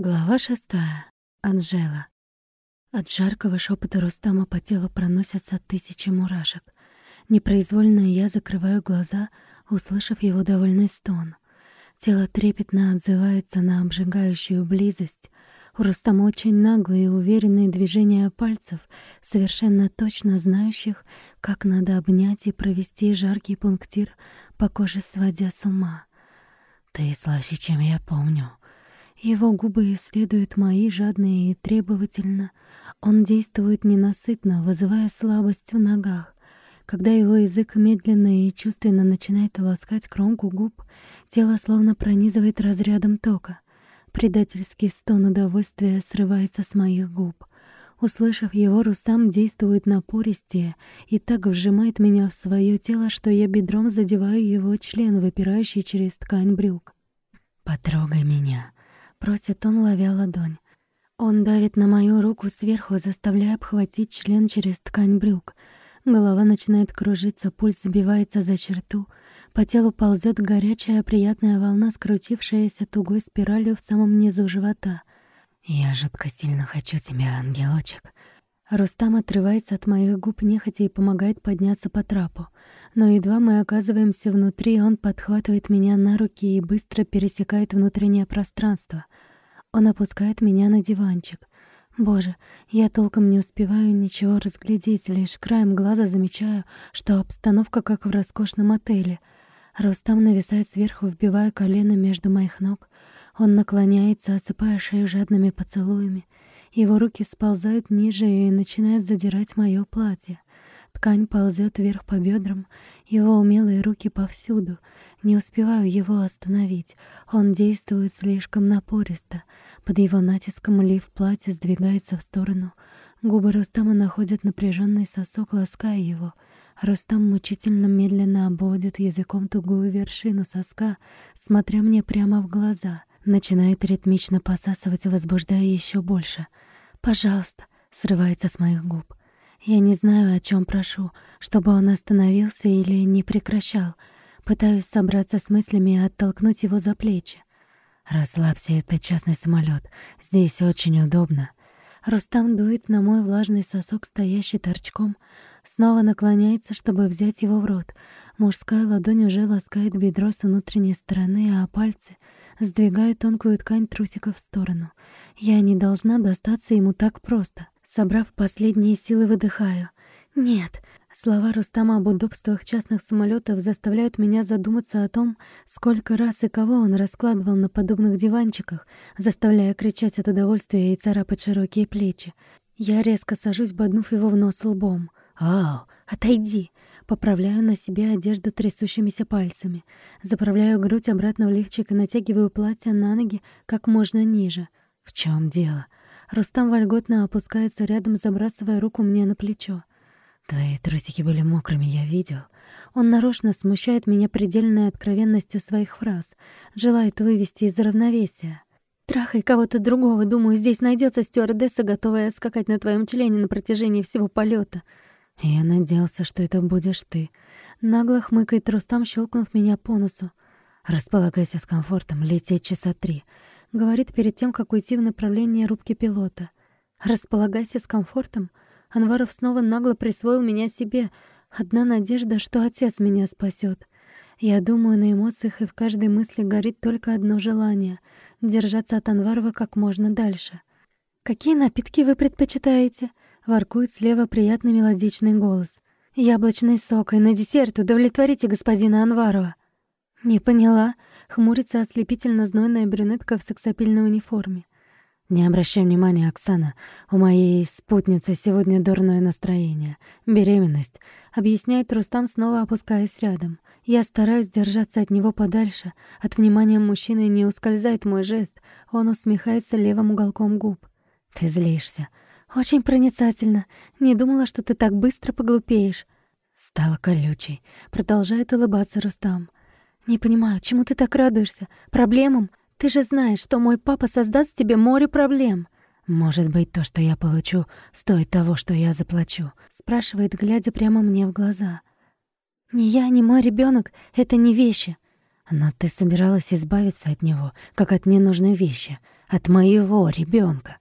Глава шестая. Анжела. От жаркого шепота Рустама по телу проносятся тысячи мурашек. Непроизвольно я закрываю глаза, услышав его довольный стон. Тело трепетно отзывается на обжигающую близость. У Рустама очень наглые и уверенные движения пальцев, совершенно точно знающих, как надо обнять и провести жаркий пунктир по коже, сводя с ума. «Ты слаще, чем я помню», его губы исследуют мои жадные и требовательно. Он действует ненасытно, вызывая слабость в ногах. Когда его язык медленно и чувственно начинает ласкать кромку губ, тело словно пронизывает разрядом тока. Предательский стон удовольствия срывается с моих губ. Услышав его, Рустам действует напористее и так вжимает меня в свое тело, что я бедром задеваю его член, выпирающий через ткань брюк. «Потрогай меня», Просит он, ловя ладонь. Он давит на мою руку сверху, заставляя обхватить член через ткань брюк. Голова начинает кружиться, пульс забивается за черту. По телу ползет горячая приятная волна, скрутившаяся тугой спиралью в самом низу живота. «Я жутко сильно хочу тебя, ангелочек». Рустам отрывается от моих губ нехотя и помогает подняться по трапу. Но едва мы оказываемся внутри, он подхватывает меня на руки и быстро пересекает внутреннее пространство. Он опускает меня на диванчик. Боже, я толком не успеваю ничего разглядеть, лишь краем глаза замечаю, что обстановка как в роскошном отеле. Рустам нависает сверху, вбивая колено между моих ног. Он наклоняется, осыпая шею жадными поцелуями. Его руки сползают ниже и начинают задирать моё платье. Ткань ползет вверх по бедрам, его умелые руки повсюду. Не успеваю его остановить. Он действует слишком напористо. Под его натиском лиф платья сдвигается в сторону. Губы Рустама находят напряженный сосок, лаская его. Рустам мучительно медленно обводит языком тугую вершину соска, смотря мне прямо в глаза. Начинает ритмично посасывать, возбуждая еще больше. «Пожалуйста», — срывается с моих губ. Я не знаю, о чем прошу, чтобы он остановился или не прекращал. Пытаюсь собраться с мыслями и оттолкнуть его за плечи. «Расслабься, это частный самолет. Здесь очень удобно». Рустам дует на мой влажный сосок, стоящий торчком. Снова наклоняется, чтобы взять его в рот. Мужская ладонь уже ласкает бедро с внутренней стороны, а пальцы сдвигают тонкую ткань трусика в сторону. Я не должна достаться ему так просто. Собрав последние силы, выдыхаю. «Нет». Слова Рустама об удобствах частных самолетов заставляют меня задуматься о том, сколько раз и кого он раскладывал на подобных диванчиках, заставляя кричать от удовольствия и царапать широкие плечи. Я резко сажусь, боднув его в нос лбом. «Ау, отойди!» Поправляю на себе одежду трясущимися пальцами. Заправляю грудь обратно в лифчик и натягиваю платье на ноги как можно ниже. «В чем дело?» Рустам вольготно опускается рядом, забрасывая руку мне на плечо. «Твои трусики были мокрыми, я видел». Он нарочно смущает меня предельной откровенностью своих фраз, желает вывести из равновесия. «Трахай кого-то другого, думаю, здесь найдется стюардесса, готовая скакать на твоем члене на протяжении всего полета. «Я надеялся, что это будешь ты». Нагло хмыкает Рустам, щелкнув меня по носу. «Располагайся с комфортом, лететь часа три говорит перед тем, как уйти в направлении рубки пилота. «Располагайся с комфортом». Анваров снова нагло присвоил меня себе. Одна надежда, что отец меня спасет. Я думаю на эмоциях, и в каждой мысли горит только одно желание — держаться от Анварова как можно дальше. «Какие напитки вы предпочитаете?» — воркует слева приятный мелодичный голос. «Яблочный сок, и на десерт удовлетворите господина Анварова». «Не поняла», Хмурится ослепительно знойная брюнетка в сексапильной униформе. «Не обращай внимания, Оксана. У моей спутницы сегодня дурное настроение. Беременность», — объясняет Рустам, снова опускаясь рядом. Я стараюсь держаться от него подальше. От внимания мужчины не ускользает мой жест. Он усмехается левым уголком губ. «Ты злишься». «Очень проницательно. Не думала, что ты так быстро поглупеешь». Стала колючей. Продолжает улыбаться Рустам. «Не понимаю, чему ты так радуешься? Проблемам? Ты же знаешь, что мой папа создаст тебе море проблем». «Может быть, то, что я получу, стоит того, что я заплачу?» — спрашивает, глядя прямо мне в глаза. «Ни я, ни мой ребенок — это не вещи». «Но ты собиралась избавиться от него, как от ненужной вещи. От моего ребенка.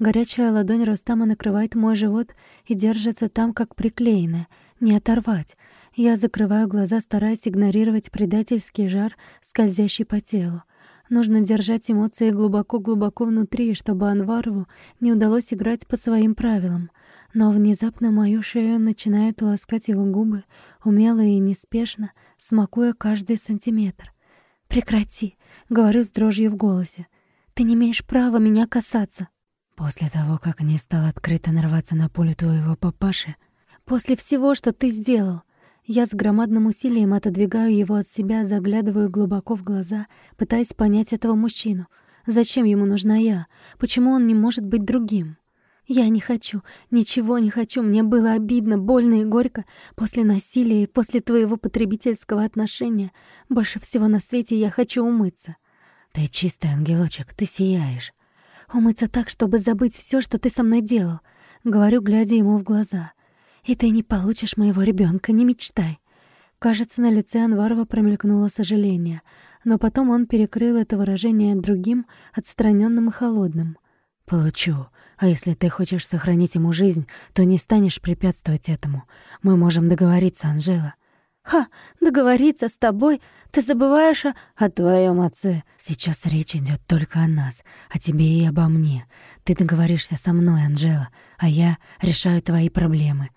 Горячая ладонь Рустама накрывает мой живот и держится там, как приклеенная. Не оторвать. Я закрываю глаза, стараясь игнорировать предательский жар, скользящий по телу. Нужно держать эмоции глубоко-глубоко внутри, чтобы Анварову не удалось играть по своим правилам. Но внезапно мою шею начинают ласкать его губы, умело и неспешно, смакуя каждый сантиметр. «Прекрати!» — говорю с дрожью в голосе. «Ты не имеешь права меня касаться!» После того, как не стал открыто нарваться на поле твоего папаши, после всего, что ты сделал, я с громадным усилием отодвигаю его от себя, заглядываю глубоко в глаза, пытаясь понять этого мужчину. Зачем ему нужна я? Почему он не может быть другим? Я не хочу, ничего не хочу. Мне было обидно, больно и горько после насилия и после твоего потребительского отношения. Больше всего на свете я хочу умыться. Ты чистый ангелочек, ты сияешь. Умыться так, чтобы забыть все, что ты со мной делал. Говорю, глядя ему в глаза. И ты не получишь моего ребенка, не мечтай. Кажется, на лице Анварова промелькнуло сожаление, но потом он перекрыл это выражение другим, отстраненным и холодным. «Получу. А если ты хочешь сохранить ему жизнь, то не станешь препятствовать этому. Мы можем договориться, Анжела». «Ха, договориться с тобой? Ты забываешь о... о твоем отце. Сейчас речь идет только о нас, о тебе и обо мне. Ты договоришься со мной, Анжела, а я решаю твои проблемы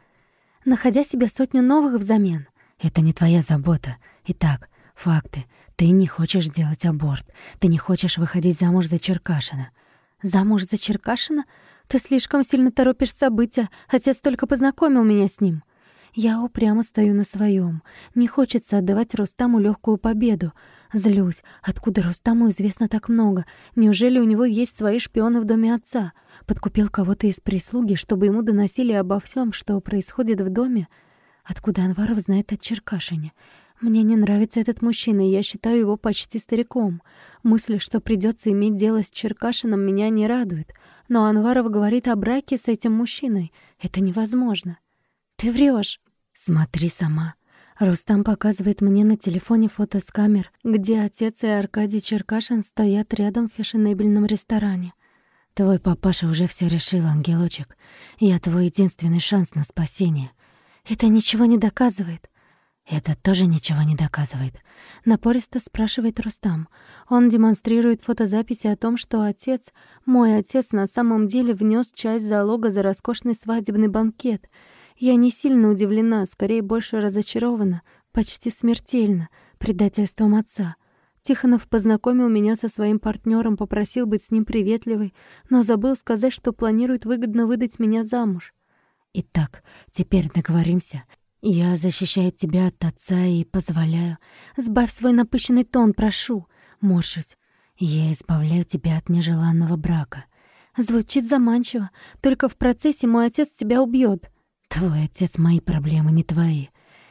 находя себе сотню новых взамен. Это не твоя забота. Итак, факты. Ты не хочешь сделать аборт. Ты не хочешь выходить замуж за Черкашина. Замуж за Черкашина? Ты слишком сильно торопишь события. Отец только познакомил меня с ним. Я упрямо стою на своем. Не хочется отдавать Рустаму легкую победу. Злюсь. Откуда Рустаму известно так много? Неужели у него есть свои шпионы в доме отца? Подкупил кого-то из прислуги, чтобы ему доносили обо всем, что происходит в доме? Откуда Анваров знает о Черкашине? Мне не нравится этот мужчина, и я считаю его почти стариком. Мысль, что придется иметь дело с Черкашином, меня не радует. Но Анваров говорит о браке с этим мужчиной. Это невозможно. Ты врешь. Смотри сама. Рустам показывает мне на телефоне фото с камер, где отец и Аркадий Черкашин стоят рядом в фешенебельном ресторане. Твой папаша уже все решил, ангелочек. Я твой единственный шанс на спасение. Это ничего не доказывает. Это тоже ничего не доказывает. Напористо спрашивает Рустам. Он демонстрирует фотозаписи о том, что отец, мой отец, на самом деле внес часть залога за роскошный свадебный банкет — я не сильно удивлена, скорее больше разочарована, почти смертельно, предательством отца. Тихонов познакомил меня со своим партнером, попросил быть с ним приветливой, но забыл сказать, что планирует выгодно выдать меня замуж. Итак, теперь договоримся. Я защищаю тебя от отца и позволяю. Сбавь свой напыщенный тон, прошу. Морщусь. Я избавляю тебя от нежеланного брака. Звучит заманчиво, только в процессе мой отец тебя убьет. Твой отец — мои проблемы, не твои.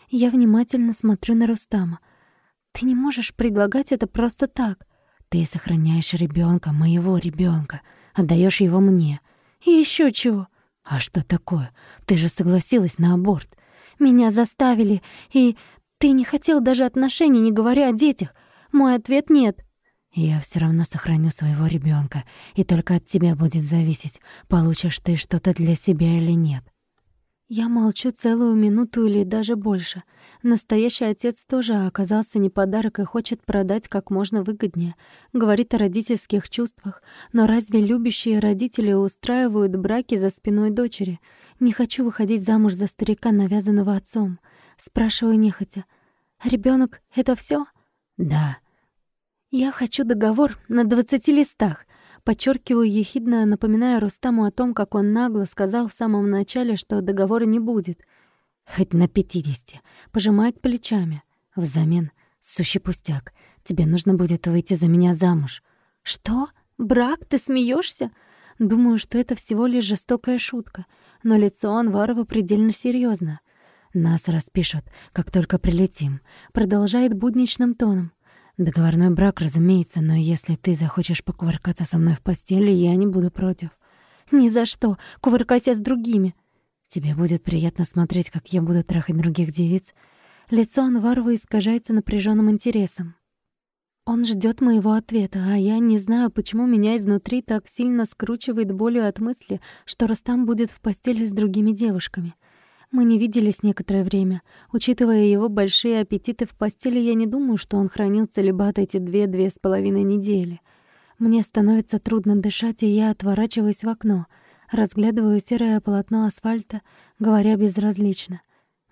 Я внимательно смотрю на Рустама. Ты не можешь предлагать это просто так. Ты сохраняешь ребенка, моего ребенка, отдаешь его мне. И еще чего? А что такое? Ты же согласилась на аборт. Меня заставили, и ты не хотел даже отношений, не говоря о детях. Мой ответ — нет. Я все равно сохраню своего ребенка, и только от тебя будет зависеть, получишь ты что-то для себя или нет. Я молчу целую минуту или даже больше. Настоящий отец тоже оказался не подарок и хочет продать как можно выгоднее. Говорит о родительских чувствах. Но разве любящие родители устраивают браки за спиной дочери? Не хочу выходить замуж за старика, навязанного отцом. Спрашиваю нехотя. Ребенок — это все? Да. Я хочу договор на двадцати листах. Подчеркиваю ехидно, напоминая Рустаму о том, как он нагло сказал в самом начале, что договора не будет. Хоть на пятидесяти. Пожимает плечами. Взамен сущий пустяк. Тебе нужно будет выйти за меня замуж. Что? Брак? Ты смеешься? Думаю, что это всего лишь жестокая шутка, но лицо Анварова предельно серьезно. Нас распишут, как только прилетим. Продолжает будничным тоном. Договорной брак, разумеется, но если ты захочешь покувыркаться со мной в постели, я не буду против. Ни за что. Кувыркайся с другими. Тебе будет приятно смотреть, как я буду трахать других девиц. Лицо Анварова искажается напряженным интересом. Он ждет моего ответа, а я не знаю, почему меня изнутри так сильно скручивает болью от мысли, что Рустам будет в постели с другими девушками. Мы не виделись некоторое время. Учитывая его большие аппетиты в постели, я не думаю, что он хранил целебат эти две-две с половиной недели. Мне становится трудно дышать, и я отворачиваюсь в окно, разглядываю серое полотно асфальта, говоря безразлично.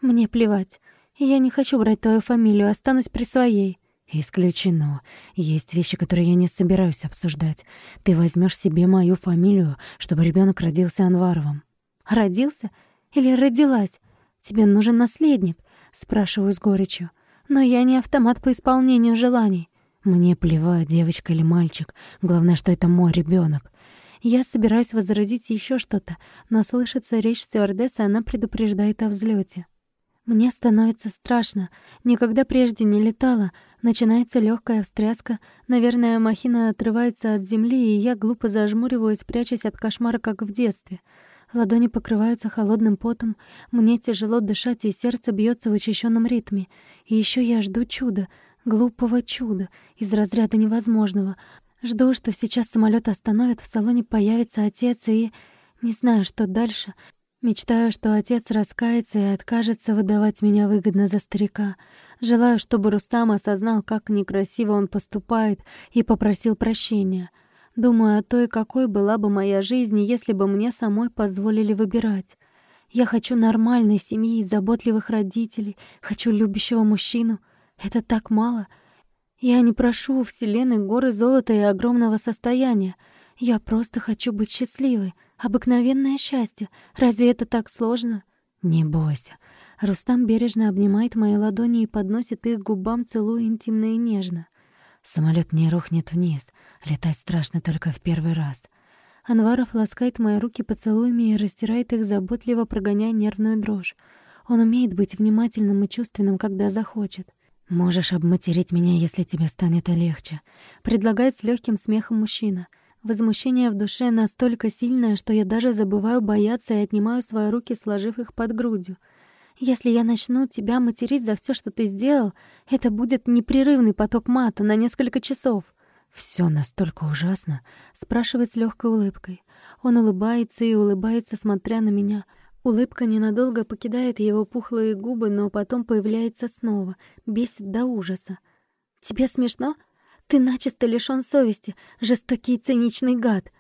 «Мне плевать. Я не хочу брать твою фамилию, останусь при своей». «Исключено. Есть вещи, которые я не собираюсь обсуждать. Ты возьмешь себе мою фамилию, чтобы ребенок родился Анваровым». «Родился? Или родилась? Тебе нужен наследник?» — спрашиваю с горечью. «Но я не автомат по исполнению желаний». Мне плевать, девочка или мальчик. Главное, что это мой ребенок. Я собираюсь возразить еще что-то, но слышится речь стюардессы, она предупреждает о взлете. Мне становится страшно. Никогда прежде не летала. Начинается легкая встряска. Наверное, махина отрывается от земли, и я глупо зажмуриваюсь, прячась от кошмара, как в детстве. Ладони покрываются холодным потом. Мне тяжело дышать, и сердце бьется в учащенном ритме. И еще я жду чуда, глупого чуда, из разряда невозможного. Жду, что сейчас самолет остановит, в салоне появится отец, и... Не знаю, что дальше. Мечтаю, что отец раскается и откажется выдавать меня выгодно за старика. Желаю, чтобы Рустам осознал, как некрасиво он поступает, и попросил прощения. Думаю о той, какой была бы моя жизнь, если бы мне самой позволили выбирать. Я хочу нормальной семьи, заботливых родителей, хочу любящего мужчину. Это так мало. Я не прошу у Вселенной горы золота и огромного состояния. Я просто хочу быть счастливой. Обыкновенное счастье. Разве это так сложно? Не бойся. Рустам бережно обнимает мои ладони и подносит их к губам, целуя интимно и нежно. Самолет не рухнет вниз. Летать страшно только в первый раз. Анваров ласкает мои руки поцелуями и растирает их заботливо, прогоняя нервную дрожь. Он умеет быть внимательным и чувственным, когда захочет. «Можешь обматерить меня, если тебе станет легче», — предлагает с легким смехом мужчина — Возмущение в душе настолько сильное, что я даже забываю бояться и отнимаю свои руки, сложив их под грудью. Если я начну тебя материть за все, что ты сделал, это будет непрерывный поток мата на несколько часов. Все настолько ужасно, спрашивает с легкой улыбкой. Он улыбается и улыбается, смотря на меня. Улыбка ненадолго покидает его пухлые губы, но потом появляется снова, бесит до ужаса. Тебе смешно? Ты начисто лишён совести, жестокий и циничный гад.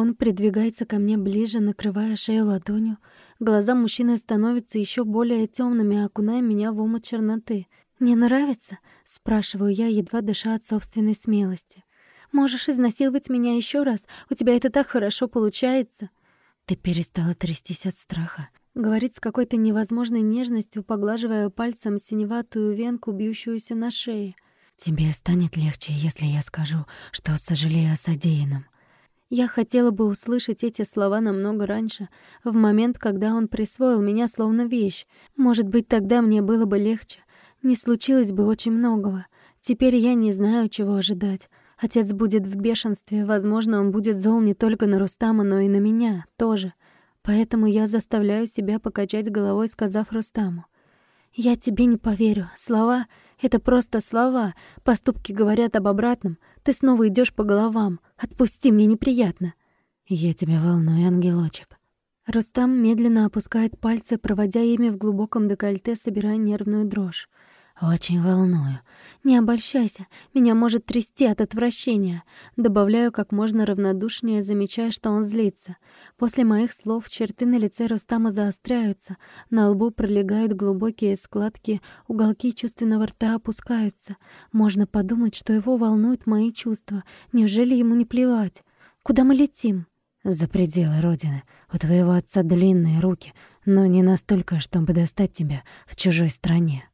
Он придвигается ко мне ближе, накрывая шею ладонью. Глаза мужчины становятся еще более темными, окуная меня в омут черноты. «Не нравится?» — спрашиваю я, едва дыша от собственной смелости. «Можешь изнасиловать меня еще раз? У тебя это так хорошо получается!» «Ты перестала трястись от страха», — говорит с какой-то невозможной нежностью, поглаживая пальцем синеватую венку, бьющуюся на шее. Тебе станет легче, если я скажу, что сожалею о содеянном. Я хотела бы услышать эти слова намного раньше, в момент, когда он присвоил меня словно вещь. Может быть, тогда мне было бы легче. Не случилось бы очень многого. Теперь я не знаю, чего ожидать. Отец будет в бешенстве, возможно, он будет зол не только на Рустама, но и на меня тоже. Поэтому я заставляю себя покачать головой, сказав Рустаму. «Я тебе не поверю. Слова это просто слова. Поступки говорят об обратном. Ты снова идешь по головам. Отпусти, мне неприятно. Я тебя волную, ангелочек. Рустам медленно опускает пальцы, проводя ими в глубоком декольте, собирая нервную дрожь. Очень волную. Не обольщайся, меня может трясти от отвращения. Добавляю как можно равнодушнее, замечая, что он злится. После моих слов черты на лице Рустама заостряются, на лбу пролегают глубокие складки, уголки чувственного рта опускаются. Можно подумать, что его волнуют мои чувства. Неужели ему не плевать? Куда мы летим? За пределы Родины. У твоего отца длинные руки, но не настолько, чтобы достать тебя в чужой стране.